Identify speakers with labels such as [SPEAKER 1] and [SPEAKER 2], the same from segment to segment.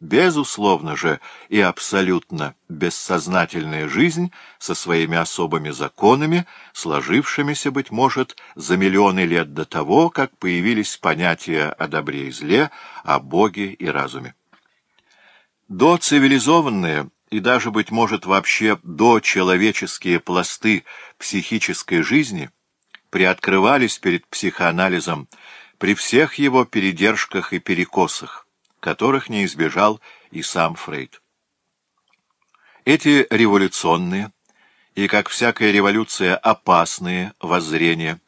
[SPEAKER 1] Безусловно же и абсолютно бессознательная жизнь со своими особыми законами, сложившимися, быть может, за миллионы лет до того, как появились понятия о добре и зле, о Боге и разуме. До цивилизованные и даже, быть может, вообще до человеческие пласты психической жизни приоткрывались перед психоанализом при всех его передержках и перекосах которых не избежал и сам Фрейд. Эти революционные и, как всякая революция, опасные воззрения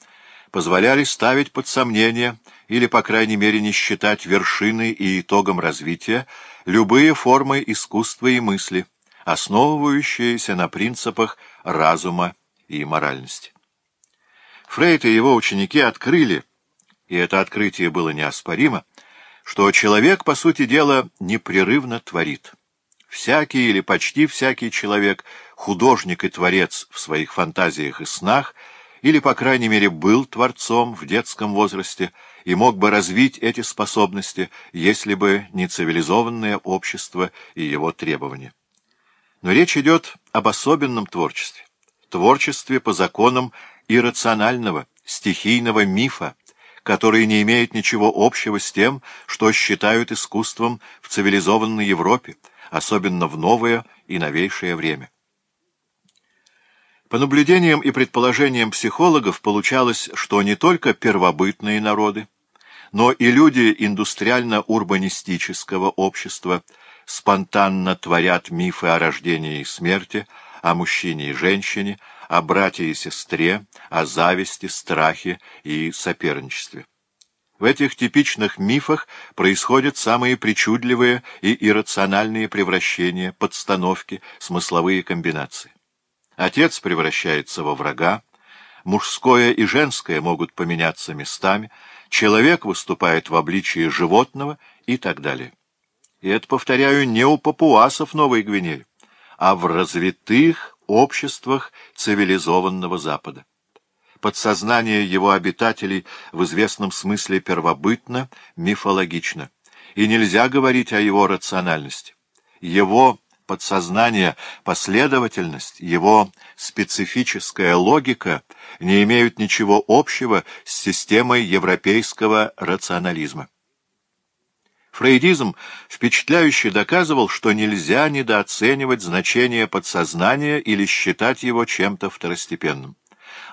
[SPEAKER 1] позволяли ставить под сомнение или, по крайней мере, не считать вершиной и итогом развития любые формы искусства и мысли, основывающиеся на принципах разума и моральности. Фрейд и его ученики открыли, и это открытие было неоспоримо, что человек, по сути дела, непрерывно творит. Всякий или почти всякий человек — художник и творец в своих фантазиях и снах, или, по крайней мере, был творцом в детском возрасте и мог бы развить эти способности, если бы не цивилизованное общество и его требования. Но речь идет об особенном творчестве, творчестве по законам иррационального, стихийного мифа, которые не имеют ничего общего с тем, что считают искусством в цивилизованной Европе, особенно в новое и новейшее время. По наблюдениям и предположениям психологов получалось, что не только первобытные народы, но и люди индустриально-урбанистического общества спонтанно творят мифы о рождении и смерти, о мужчине и женщине, о брате и сестре, о зависти, страхе и соперничестве. В этих типичных мифах происходят самые причудливые и иррациональные превращения, подстановки, смысловые комбинации. Отец превращается во врага, мужское и женское могут поменяться местами, человек выступает в обличии животного и так далее. И это, повторяю, не у папуасов Новой Гвинеи, а в развитых обществах цивилизованного Запада. Подсознание его обитателей в известном смысле первобытно, мифологично, и нельзя говорить о его рациональности. Его подсознание, последовательность, его специфическая логика не имеют ничего общего с системой европейского рационализма. Фрейдизм впечатляюще доказывал, что нельзя недооценивать значение подсознания или считать его чем-то второстепенным.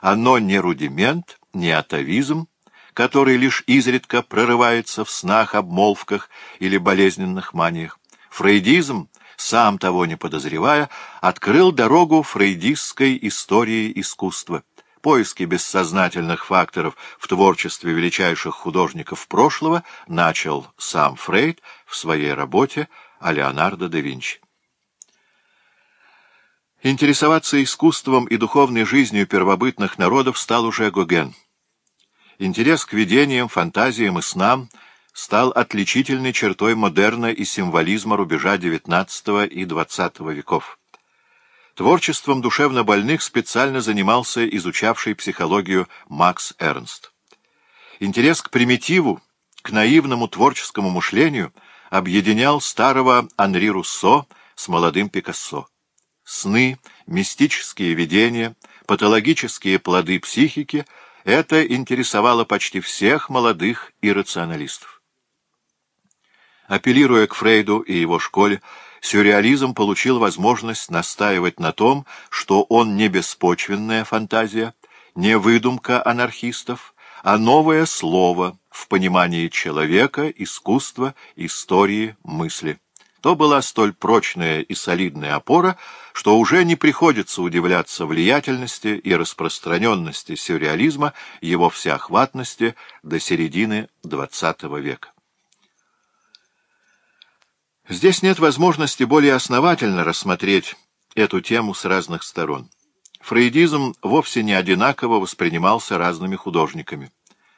[SPEAKER 1] Оно не рудимент, не атовизм, который лишь изредка прорывается в снах, обмолвках или болезненных маниях. Фрейдизм, сам того не подозревая, открыл дорогу фрейдистской истории искусства поиски бессознательных факторов в творчестве величайших художников прошлого начал сам Фрейд в своей работе о Леонардо да Винчи. Интересоваться искусством и духовной жизнью первобытных народов стал уже Гоген. Интерес к видениям, фантазиям и снам стал отличительной чертой модерна и символизма рубежа XIX и XX веков. Творчеством душевно больных специально занимался изучавший психологию Макс Эрнст. Интерес к примитиву, к наивному творческому мышлению объединял старого Анри Руссо с молодым Пикассо. Сны, мистические видения, патологические плоды психики — это интересовало почти всех молодых иррационалистов. Апеллируя к Фрейду и его школе, сюрреализм получил возможность настаивать на том, что он не беспочвенная фантазия, не выдумка анархистов, а новое слово в понимании человека, искусства, истории, мысли. То была столь прочная и солидная опора, что уже не приходится удивляться влиятельности и распространенности сюрреализма, его всеохватности до середины XX века. Здесь нет возможности более основательно рассмотреть эту тему с разных сторон. Фрейдизм вовсе не одинаково воспринимался разными художниками.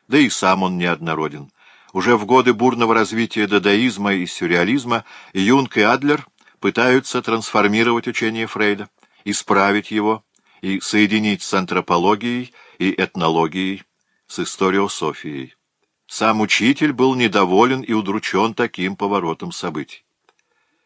[SPEAKER 1] Да и сам он неоднороден. Уже в годы бурного развития дадаизма и сюрреализма Юнг и Адлер пытаются трансформировать учение Фрейда, исправить его и соединить с антропологией и этнологией, с историософией. Сам учитель был недоволен и удручен таким поворотом событий.